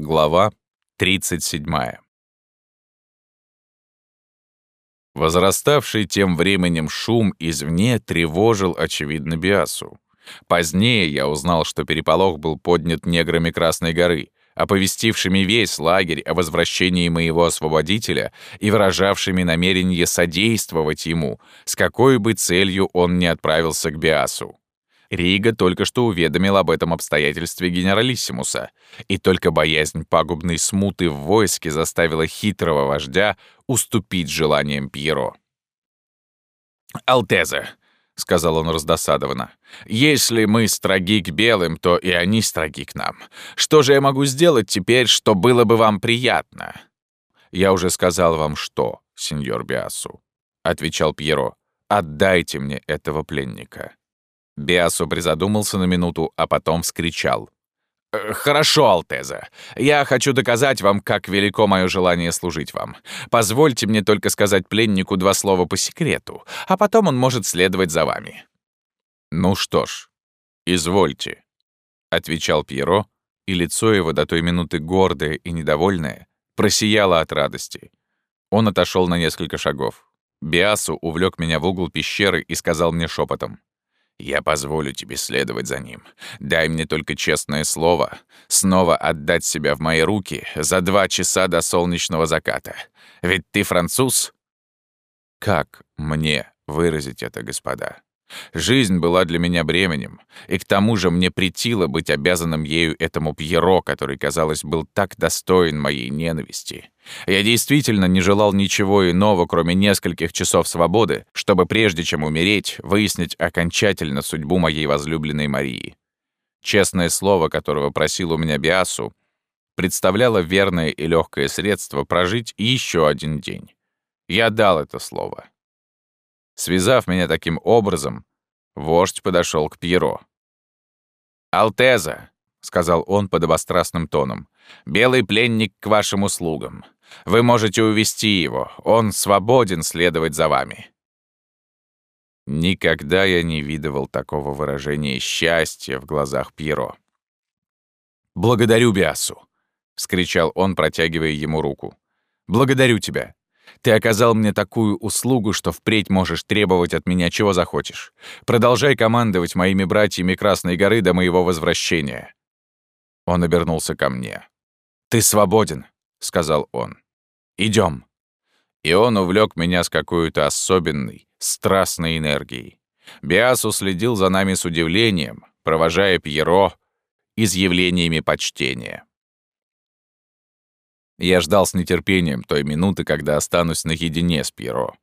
Глава 37. Возраставший тем временем шум извне тревожил, очевидно, Биасу. Позднее я узнал, что переполох был поднят неграми Красной горы, оповестившими весь лагерь о возвращении моего освободителя и выражавшими намерение содействовать ему, с какой бы целью он не отправился к Биасу. Рига только что уведомил об этом обстоятельстве генералиссимуса, и только боязнь пагубной смуты в войске заставила хитрого вождя уступить желаниям Пьеро. «Алтеза», — сказал он раздосадованно, — «если мы строги к белым, то и они строги к нам. Что же я могу сделать теперь, что было бы вам приятно?» «Я уже сказал вам, что, сеньор Биасу», — отвечал Пьеро. «Отдайте мне этого пленника». Биасу призадумался на минуту, а потом вскричал. «Э, «Хорошо, Алтеза. Я хочу доказать вам, как велико мое желание служить вам. Позвольте мне только сказать пленнику два слова по секрету, а потом он может следовать за вами». «Ну что ж, извольте», — отвечал Пьеро, и лицо его до той минуты гордое и недовольное просияло от радости. Он отошел на несколько шагов. Биасу увлек меня в угол пещеры и сказал мне шепотом. Я позволю тебе следовать за ним. Дай мне только честное слово снова отдать себя в мои руки за два часа до солнечного заката. Ведь ты француз? Как мне выразить это, господа? Жизнь была для меня бременем, и к тому же мне претило быть обязанным ею этому Пьеро, который, казалось, был так достоин моей ненависти. Я действительно не желал ничего иного, кроме нескольких часов свободы, чтобы прежде чем умереть, выяснить окончательно судьбу моей возлюбленной Марии. Честное слово, которого просил у меня Биасу, представляло верное и легкое средство прожить еще один день. Я дал это слово. Связав меня таким образом, вождь подошел к Пьеро. «Алтеза», — сказал он подобострастным тоном, — «белый пленник к вашим услугам. Вы можете увести его, он свободен следовать за вами». Никогда я не видывал такого выражения счастья в глазах Пьеро. «Благодарю, Биасу!» — вскричал он, протягивая ему руку. «Благодарю тебя. Ты оказал мне такую услугу, что впредь можешь требовать от меня чего захочешь. Продолжай командовать моими братьями Красной горы до моего возвращения». Он обернулся ко мне. «Ты свободен», — сказал он. Идем. И он увлек меня с какой-то особенной, страстной энергией. Биасу следил за нами с удивлением, провожая Пьеро изъявлениями почтения. Я ждал с нетерпением той минуты, когда останусь наедине с Пьеро.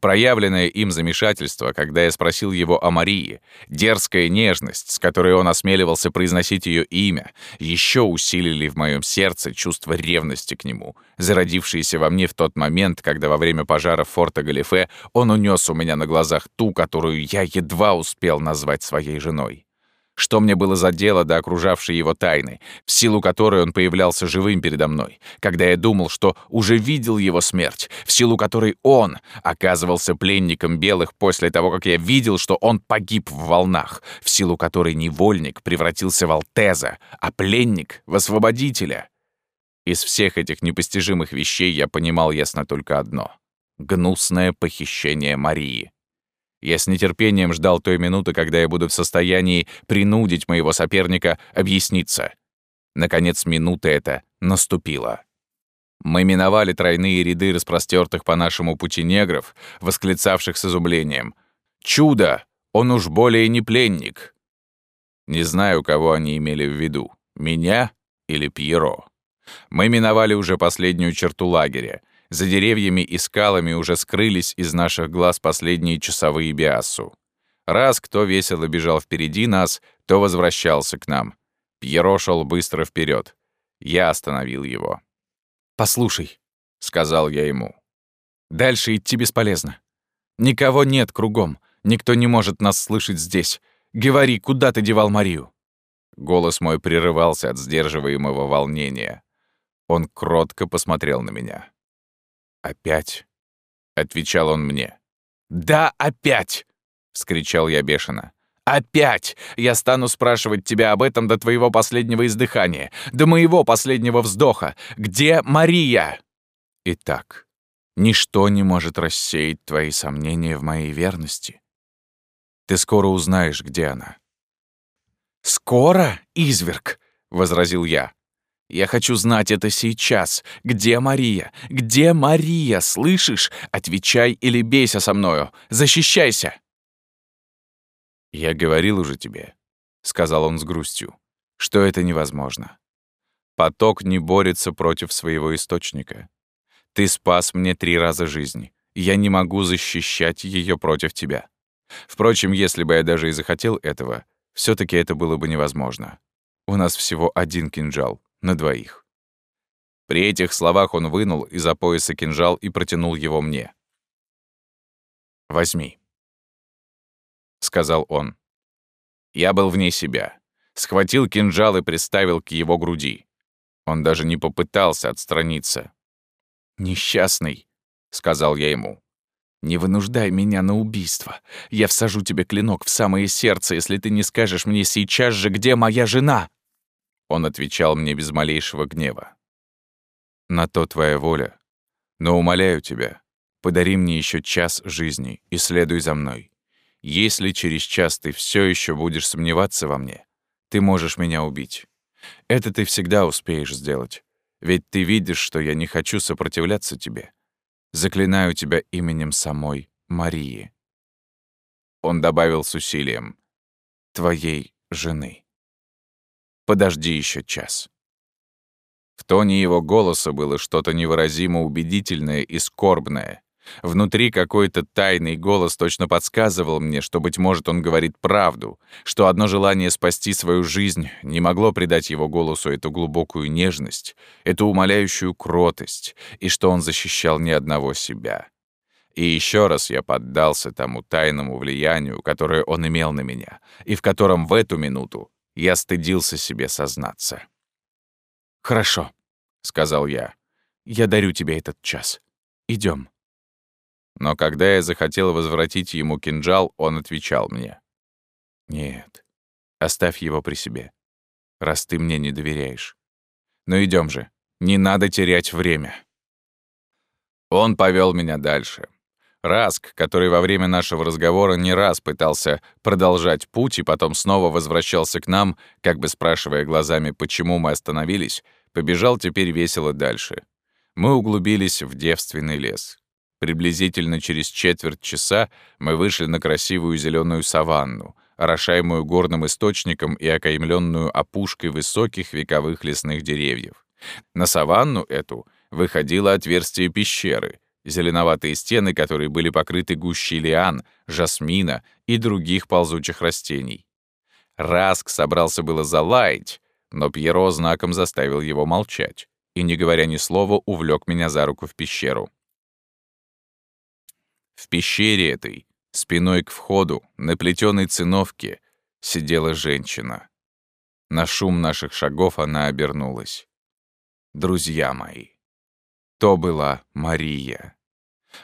Проявленное им замешательство, когда я спросил его о Марии, дерзкая нежность, с которой он осмеливался произносить ее имя, еще усилили в моем сердце чувство ревности к нему, зародившееся во мне в тот момент, когда во время пожара форта Галифе он унес у меня на глазах ту, которую я едва успел назвать своей женой. Что мне было за дело до окружавшей его тайны, в силу которой он появлялся живым передо мной, когда я думал, что уже видел его смерть, в силу которой он оказывался пленником белых после того, как я видел, что он погиб в волнах, в силу которой невольник превратился в Алтеза, а пленник — в освободителя. Из всех этих непостижимых вещей я понимал ясно только одно — гнусное похищение Марии. Я с нетерпением ждал той минуты, когда я буду в состоянии принудить моего соперника объясниться. Наконец, минута эта наступила. Мы миновали тройные ряды распростертых по нашему пути негров, восклицавших с изумлением. «Чудо! Он уж более не пленник!» Не знаю, кого они имели в виду, меня или Пьеро. Мы миновали уже последнюю черту лагеря, за деревьями и скалами уже скрылись из наших глаз последние часовые биасу. Раз кто весело бежал впереди нас, то возвращался к нам. Пьеро шел быстро вперед. Я остановил его. «Послушай», — сказал я ему, — «дальше идти бесполезно. Никого нет кругом, никто не может нас слышать здесь. Говори, куда ты девал Марию?» Голос мой прерывался от сдерживаемого волнения. Он кротко посмотрел на меня. «Опять?» — отвечал он мне. «Да, опять!» — вскричал я бешено. Опять! Я стану спрашивать тебя об этом до твоего последнего издыхания, до моего последнего вздоха. Где Мария?» Итак, ничто не может рассеять твои сомнения в моей верности. Ты скоро узнаешь, где она. «Скоро, изверг?» — возразил я. «Я хочу знать это сейчас. Где Мария? Где Мария? Слышишь? Отвечай или бейся со мною. Защищайся!» «Я говорил уже тебе», — сказал он с грустью, — «что это невозможно. Поток не борется против своего источника. Ты спас мне три раза жизнь. Я не могу защищать ее против тебя. Впрочем, если бы я даже и захотел этого, все таки это было бы невозможно. У нас всего один кинжал на двоих». При этих словах он вынул из-за пояса кинжал и протянул его мне. «Возьми» сказал он. Я был вне себя. Схватил кинжал и приставил к его груди. Он даже не попытался отстраниться. «Несчастный», — сказал я ему. «Не вынуждай меня на убийство. Я всажу тебе клинок в самое сердце, если ты не скажешь мне сейчас же, где моя жена!» Он отвечал мне без малейшего гнева. «На то твоя воля. Но умоляю тебя, подари мне еще час жизни и следуй за мной. Если через час ты все еще будешь сомневаться во мне, ты можешь меня убить. Это ты всегда успеешь сделать. Ведь ты видишь, что я не хочу сопротивляться тебе. Заклинаю тебя именем самой Марии. Он добавил с усилием. Твоей жены. Подожди еще час. В тоне его голоса было что-то невыразимо убедительное и скорбное. Внутри какой-то тайный голос точно подсказывал мне, что, быть может, он говорит правду, что одно желание спасти свою жизнь не могло придать его голосу эту глубокую нежность, эту умоляющую кротость, и что он защищал не одного себя. И еще раз я поддался тому тайному влиянию, которое он имел на меня, и в котором в эту минуту я стыдился себе сознаться. «Хорошо», — сказал я, — «я дарю тебе этот час. Идем. Но когда я захотел возвратить ему кинжал, он отвечал мне. «Нет, оставь его при себе, раз ты мне не доверяешь. Ну идем же, не надо терять время». Он повел меня дальше. Раск, который во время нашего разговора не раз пытался продолжать путь и потом снова возвращался к нам, как бы спрашивая глазами, почему мы остановились, побежал теперь весело дальше. Мы углубились в девственный лес. Приблизительно через четверть часа мы вышли на красивую зеленую саванну, орошаемую горным источником и окаймленную опушкой высоких вековых лесных деревьев. На саванну эту выходило отверстие пещеры, зеленоватые стены которые были покрыты гущей лиан, жасмина и других ползучих растений. Раск собрался было залаять, но Пьеро знаком заставил его молчать и, не говоря ни слова, увлек меня за руку в пещеру. В пещере этой, спиной к входу, на плетеной циновке, сидела женщина. На шум наших шагов она обернулась. Друзья мои, то была Мария.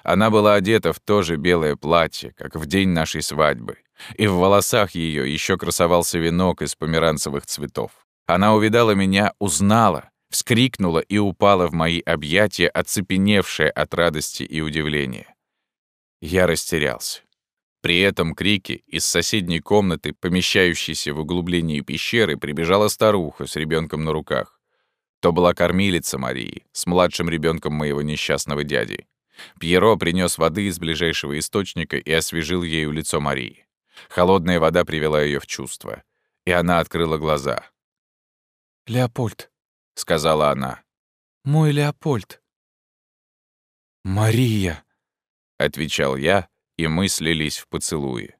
Она была одета в то же белое платье, как в день нашей свадьбы, и в волосах ее еще красовался венок из померанцевых цветов. Она увидала меня, узнала, вскрикнула и упала в мои объятия, оцепеневшая от радости и удивления. Я растерялся. При этом крике из соседней комнаты, помещающейся в углублении пещеры, прибежала старуха с ребенком на руках. То была кормилица Марии с младшим ребенком моего несчастного дяди. Пьеро принес воды из ближайшего источника и освежил ею лицо Марии. Холодная вода привела ее в чувство, и она открыла глаза. «Леопольд», — сказала она. «Мой Леопольд». «Мария!» отвечал я, и мы слились в поцелуе.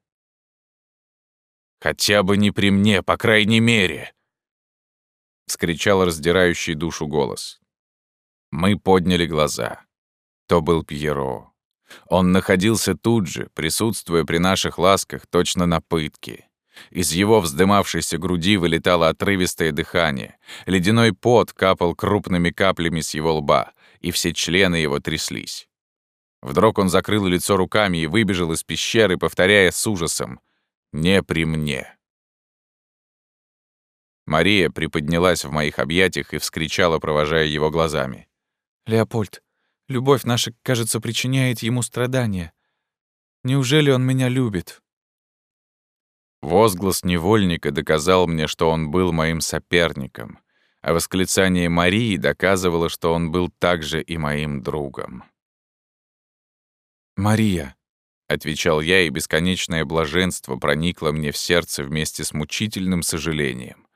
«Хотя бы не при мне, по крайней мере!» — скричал раздирающий душу голос. Мы подняли глаза. То был Пьеро. Он находился тут же, присутствуя при наших ласках, точно на пытке. Из его вздымавшейся груди вылетало отрывистое дыхание. Ледяной пот капал крупными каплями с его лба, и все члены его тряслись. Вдруг он закрыл лицо руками и выбежал из пещеры, повторяя с ужасом. Не при мне. Мария приподнялась в моих объятиях и вскричала, провожая его глазами. «Леопольд, любовь наша, кажется, причиняет ему страдания. Неужели он меня любит?» Возглас невольника доказал мне, что он был моим соперником, а восклицание Марии доказывало, что он был также и моим другом. «Мария», — отвечал я, и бесконечное блаженство проникло мне в сердце вместе с мучительным сожалением.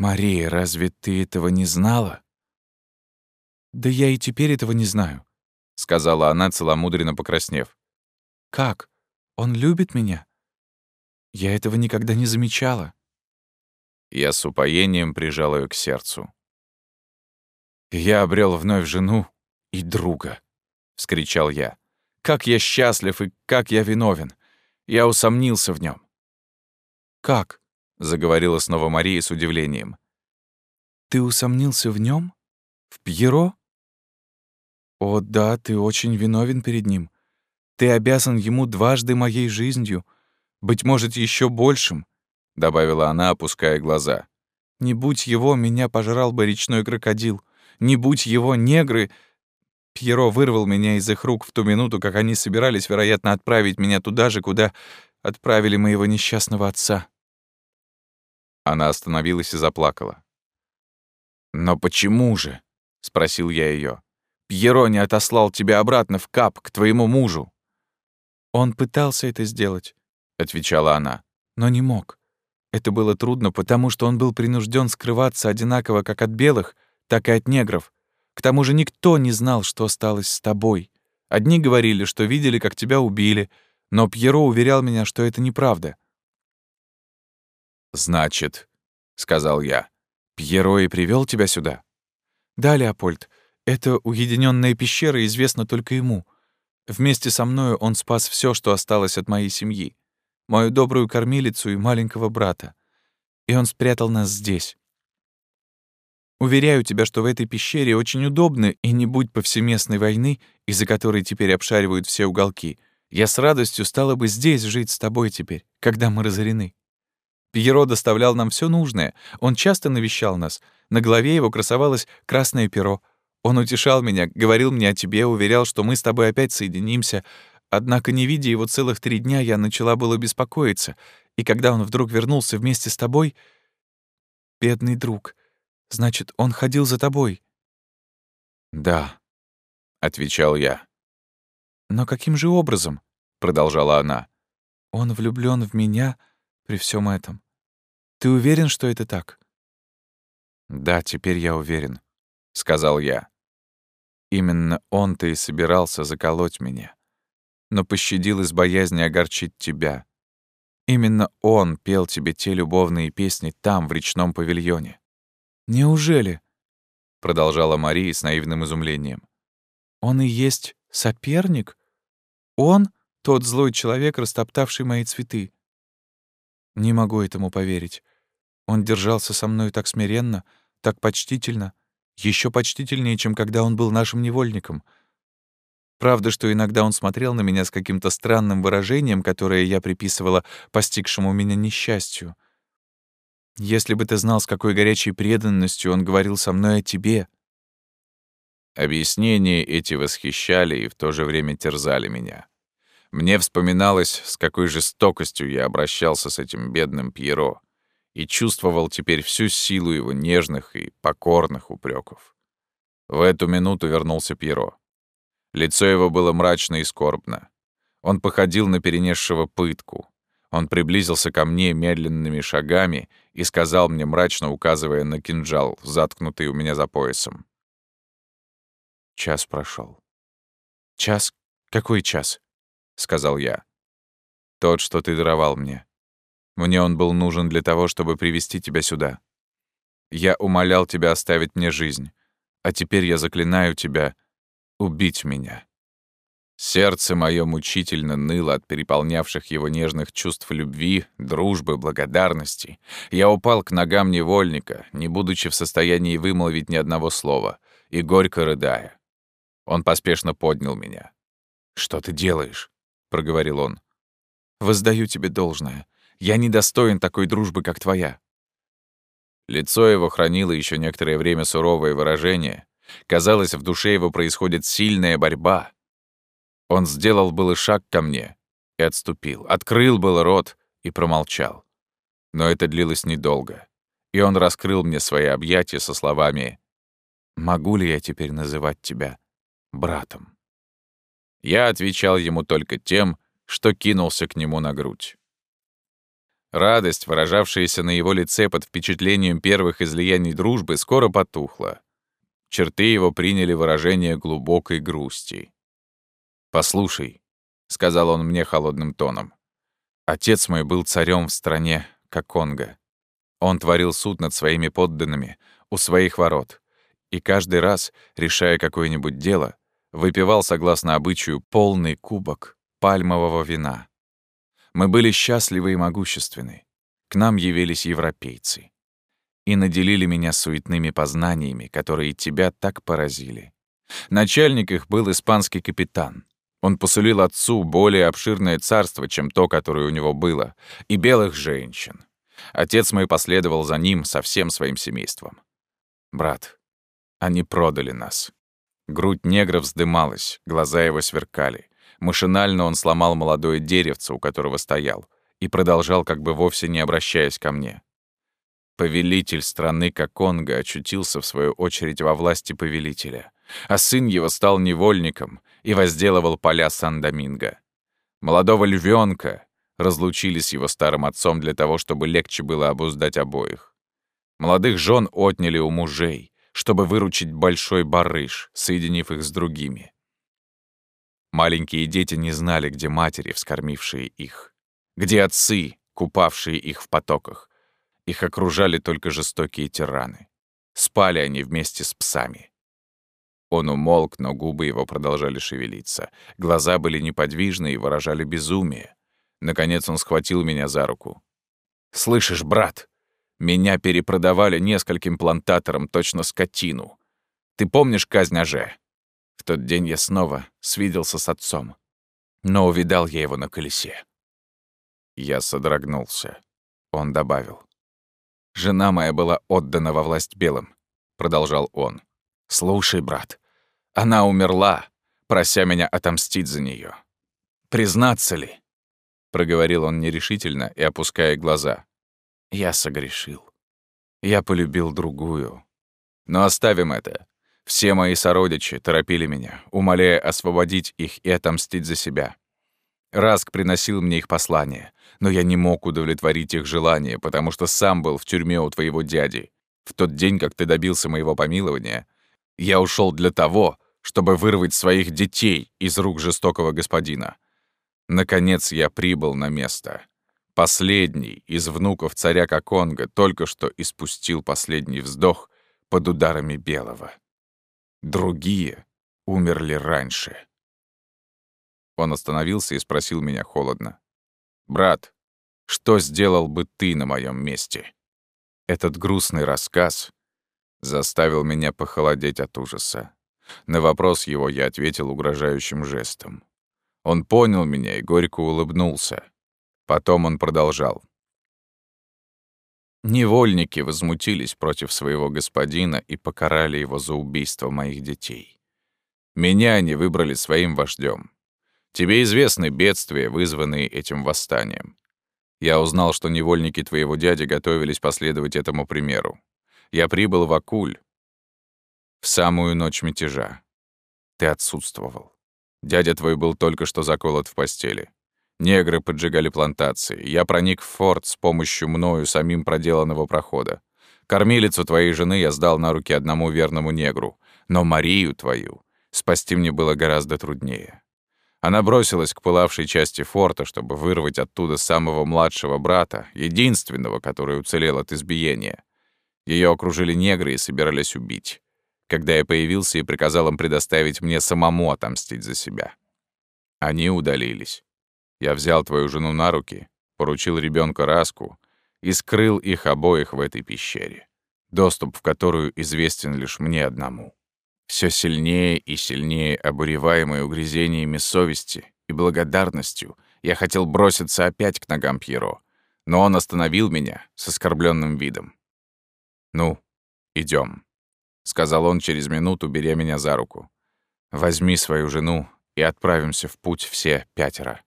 «Мария, разве ты этого не знала?» «Да я и теперь этого не знаю», — сказала она, целомудренно покраснев. «Как? Он любит меня? Я этого никогда не замечала». Я с упоением прижал ее к сердцу. «Я обрел вновь жену и друга», — вскричал я. «Как я счастлив и как я виновен! Я усомнился в нем. «Как?» Заговорила снова Мария с удивлением. Ты усомнился в нем? В Пьеро? О, да, ты очень виновен перед ним. Ты обязан ему дважды моей жизнью, быть может, еще большим, добавила она, опуская глаза. Не будь его, меня пожрал бы речной крокодил. Не будь его, негры... Пьеро вырвал меня из их рук в ту минуту, как они собирались, вероятно, отправить меня туда же, куда отправили моего несчастного отца. Она остановилась и заплакала. «Но почему же?» — спросил я ее. «Пьеро не отослал тебя обратно в Кап, к твоему мужу». «Он пытался это сделать», — отвечала она, — «но не мог. Это было трудно, потому что он был принужден скрываться одинаково как от белых, так и от негров. К тому же никто не знал, что осталось с тобой. Одни говорили, что видели, как тебя убили, но Пьеро уверял меня, что это неправда. «Значит», — сказал я, — «Пьеро и привёл тебя сюда?» «Да, Леопольд, эта уединенная пещера известна только ему. Вместе со мною он спас всё, что осталось от моей семьи, мою добрую кормилицу и маленького брата. И он спрятал нас здесь. Уверяю тебя, что в этой пещере очень удобно, и не будь повсеместной войны, из-за которой теперь обшаривают все уголки, я с радостью стала бы здесь жить с тобой теперь, когда мы разорены. Пьеро доставлял нам все нужное. Он часто навещал нас. На голове его красовалось красное перо. Он утешал меня, говорил мне о тебе, уверял, что мы с тобой опять соединимся. Однако, не видя его целых три дня, я начала было беспокоиться. И когда он вдруг вернулся вместе с тобой... Бедный друг. Значит, он ходил за тобой? «Да», — отвечал я. «Но каким же образом?» — продолжала она. «Он влюблён в меня...» при всем этом. Ты уверен, что это так? Да, теперь я уверен, сказал я. Именно он-то и собирался заколоть меня, но пощадил из боязни огорчить тебя. Именно он пел тебе те любовные песни там, в речном павильоне. Неужели? продолжала Мария с наивным изумлением. Он и есть соперник? Он — тот злой человек, растоптавший мои цветы. Не могу этому поверить. Он держался со мной так смиренно, так почтительно, еще почтительнее, чем когда он был нашим невольником. Правда, что иногда он смотрел на меня с каким-то странным выражением, которое я приписывала постигшему меня несчастью. Если бы ты знал, с какой горячей преданностью он говорил со мной о тебе. Объяснения эти восхищали и в то же время терзали меня. Мне вспоминалось, с какой жестокостью я обращался с этим бедным Пьеро и чувствовал теперь всю силу его нежных и покорных упреков. В эту минуту вернулся Пьеро. Лицо его было мрачно и скорбно. Он походил на перенесшего пытку. Он приблизился ко мне медленными шагами и сказал мне, мрачно указывая на кинжал, заткнутый у меня за поясом. Час прошел. Час? Какой час? Сказал я. «Тот, что ты даровал мне. Мне он был нужен для того, чтобы привести тебя сюда. Я умолял тебя оставить мне жизнь, а теперь я заклинаю тебя убить меня». Сердце мое мучительно ныло от переполнявших его нежных чувств любви, дружбы, благодарности. Я упал к ногам невольника, не будучи в состоянии вымолвить ни одного слова, и горько рыдая. Он поспешно поднял меня. «Что ты делаешь?» — проговорил он. Воздаю тебе должное. Я недостоин такой дружбы, как твоя». Лицо его хранило еще некоторое время суровое выражение. Казалось, в душе его происходит сильная борьба. Он сделал было шаг ко мне и отступил, открыл был рот и промолчал. Но это длилось недолго, и он раскрыл мне свои объятия со словами «Могу ли я теперь называть тебя братом?» Я отвечал ему только тем, что кинулся к нему на грудь. Радость, выражавшаяся на его лице под впечатлением первых излияний дружбы, скоро потухла. Черты его приняли выражение глубокой грусти. «Послушай», — сказал он мне холодным тоном, — «отец мой был царем в стране Коконго. Он творил суд над своими подданными у своих ворот, и каждый раз, решая какое-нибудь дело, выпивал, согласно обычаю, полный кубок пальмового вина. Мы были счастливы и могущественны. К нам явились европейцы. И наделили меня суетными познаниями, которые тебя так поразили. Начальник их был испанский капитан. Он посулил отцу более обширное царство, чем то, которое у него было, и белых женщин. Отец мой последовал за ним со всем своим семейством. Брат, они продали нас. Грудь негра вздымалась, глаза его сверкали. Машинально он сломал молодое деревце, у которого стоял, и продолжал, как бы вовсе не обращаясь ко мне. Повелитель страны Коконго очутился, в свою очередь, во власти повелителя, а сын его стал невольником и возделывал поля Сан-Доминго. Молодого львенка разлучили с его старым отцом для того, чтобы легче было обуздать обоих. Молодых жен отняли у мужей, чтобы выручить большой барыш, соединив их с другими. Маленькие дети не знали, где матери, вскормившие их, где отцы, купавшие их в потоках. Их окружали только жестокие тираны. Спали они вместе с псами. Он умолк, но губы его продолжали шевелиться. Глаза были неподвижны и выражали безумие. Наконец он схватил меня за руку. «Слышишь, брат, меня перепродавали нескольким плантаторам точно скотину. Ты помнишь казнь Аже? В тот день я снова свиделся с отцом, но увидал я его на колесе. Я содрогнулся. Он добавил. «Жена моя была отдана во власть белым», — продолжал он. «Слушай, брат, она умерла, прося меня отомстить за нее. Признаться ли?» — проговорил он нерешительно и опуская глаза. «Я согрешил. Я полюбил другую. Но оставим это. Все мои сородичи торопили меня, умоляя освободить их и отомстить за себя. Раск приносил мне их послание, но я не мог удовлетворить их желание, потому что сам был в тюрьме у твоего дяди. В тот день, как ты добился моего помилования, я ушел для того, чтобы вырвать своих детей из рук жестокого господина. Наконец я прибыл на место. Последний из внуков царя Коконга только что испустил последний вздох под ударами белого. Другие умерли раньше. Он остановился и спросил меня холодно. «Брат, что сделал бы ты на моем месте?» Этот грустный рассказ заставил меня похолодеть от ужаса. На вопрос его я ответил угрожающим жестом. Он понял меня и горько улыбнулся. Потом он продолжал. Невольники возмутились против своего господина и покарали его за убийство моих детей. Меня они выбрали своим вождем. Тебе известны бедствия, вызванные этим восстанием. Я узнал, что невольники твоего дяди готовились последовать этому примеру. Я прибыл в Акуль в самую ночь мятежа. Ты отсутствовал. Дядя твой был только что заколот в постели. Негры поджигали плантации. Я проник в форт с помощью мною самим проделанного прохода. Кормилицу твоей жены я сдал на руки одному верному негру. Но Марию твою спасти мне было гораздо труднее. Она бросилась к пылавшей части форта, чтобы вырвать оттуда самого младшего брата, единственного, который уцелел от избиения. Ее окружили негры и собирались убить. Когда я появился и приказал им предоставить мне самому отомстить за себя. Они удалились. Я взял твою жену на руки, поручил ребенка Раску и скрыл их обоих в этой пещере, доступ в которую известен лишь мне одному. Все сильнее и сильнее обуреваемый угрызениями совести и благодарностью, Я хотел броситься опять к ногам Пьеро, но он остановил меня с оскорбленным видом. «Ну, идем, сказал он через минуту, беря меня за руку. «Возьми свою жену и отправимся в путь все пятеро».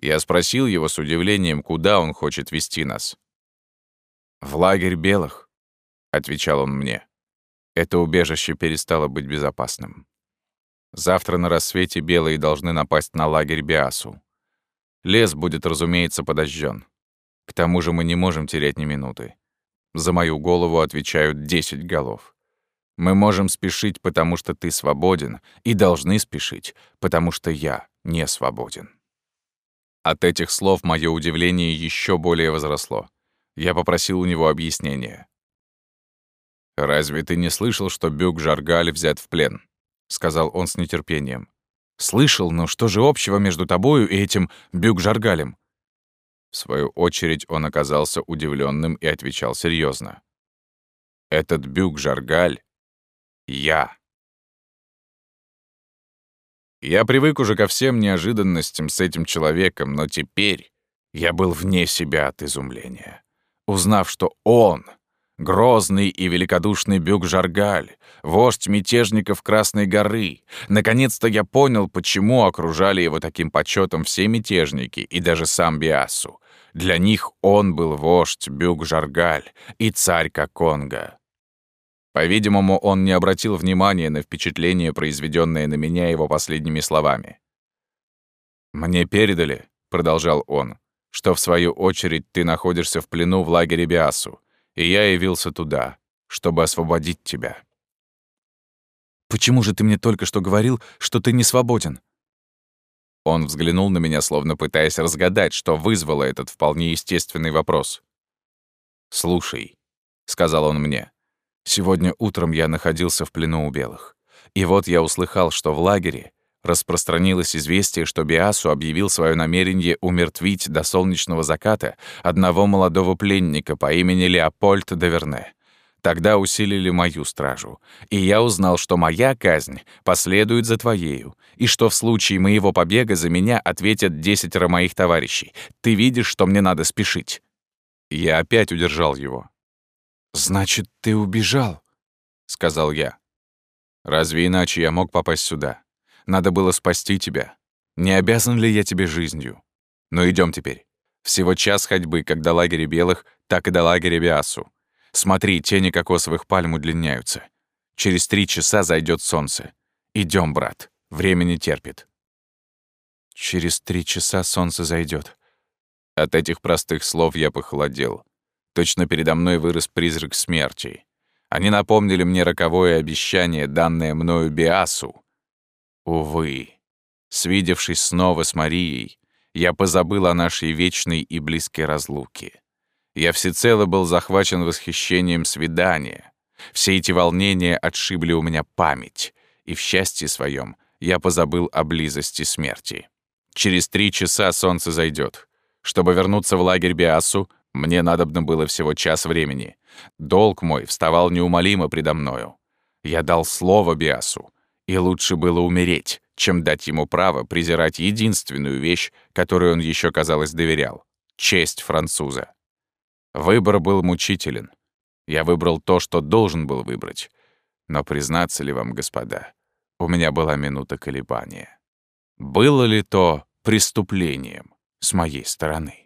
Я спросил его с удивлением, куда он хочет вести нас. «В лагерь белых», — отвечал он мне. Это убежище перестало быть безопасным. Завтра на рассвете белые должны напасть на лагерь Биасу. Лес будет, разумеется, подожжен. К тому же мы не можем терять ни минуты. За мою голову отвечают десять голов. Мы можем спешить, потому что ты свободен, и должны спешить, потому что я не свободен. От этих слов мое удивление еще более возросло. Я попросил у него объяснения. «Разве ты не слышал, что Бюк Жаргаль взят в плен?» — сказал он с нетерпением. «Слышал, но что же общего между тобою и этим Бюк Жаргалем?» В свою очередь он оказался удивленным и отвечал серьезно. «Этот Бюк Жаргаль — я». Я привык уже ко всем неожиданностям с этим человеком, но теперь я был вне себя от изумления, узнав, что он Грозный и великодушный Бюк-Жаргаль, вождь мятежников Красной горы. Наконец-то я понял, почему окружали его таким почетом все мятежники и даже сам Биасу. Для них он был вождь Бюк-Жаргаль и царь Коконга. По-видимому, он не обратил внимания на впечатление, произведенное на меня его последними словами. «Мне передали», — продолжал он, — «что в свою очередь ты находишься в плену в лагере Биасу и я явился туда, чтобы освободить тебя». «Почему же ты мне только что говорил, что ты не свободен?» Он взглянул на меня, словно пытаясь разгадать, что вызвало этот вполне естественный вопрос. «Слушай», — сказал он мне, — «сегодня утром я находился в плену у белых. И вот я услыхал, что в лагере распространилось известие, что Биасу объявил свое намерение умертвить до солнечного заката одного молодого пленника по имени Леопольд Деверне. Тогда усилили мою стражу, и я узнал, что моя казнь последует за твоею, и что в случае моего побега за меня ответят десятеро моих товарищей. Ты видишь, что мне надо спешить». Я опять удержал его. «Значит, ты убежал?» — сказал я. «Разве иначе я мог попасть сюда?» Надо было спасти тебя. Не обязан ли я тебе жизнью? Но идем теперь. Всего час ходьбы, как до лагеря белых, так и до лагеря Биасу. Смотри, тени кокосовых пальм удлиняются. Через три часа зайдет солнце. Идем, брат. Время не терпит. Через три часа солнце зайдет. От этих простых слов я похолодел. Точно передо мной вырос призрак смерти. Они напомнили мне роковое обещание, данное мною Биасу, Увы, свидевшись снова с Марией, я позабыл о нашей вечной и близкой разлуке. Я всецело был захвачен восхищением свидания. Все эти волнения отшибли у меня память, и в счастье своем я позабыл о близости смерти. Через три часа солнце зайдет. Чтобы вернуться в лагерь Биасу, мне надобно было всего час времени. Долг мой вставал неумолимо предо мною. Я дал слово Биасу, и лучше было умереть, чем дать ему право презирать единственную вещь, которую он еще, казалось, доверял — честь француза. Выбор был мучителен. Я выбрал то, что должен был выбрать. Но признаться ли вам, господа, у меня была минута колебания. Было ли то преступлением с моей стороны?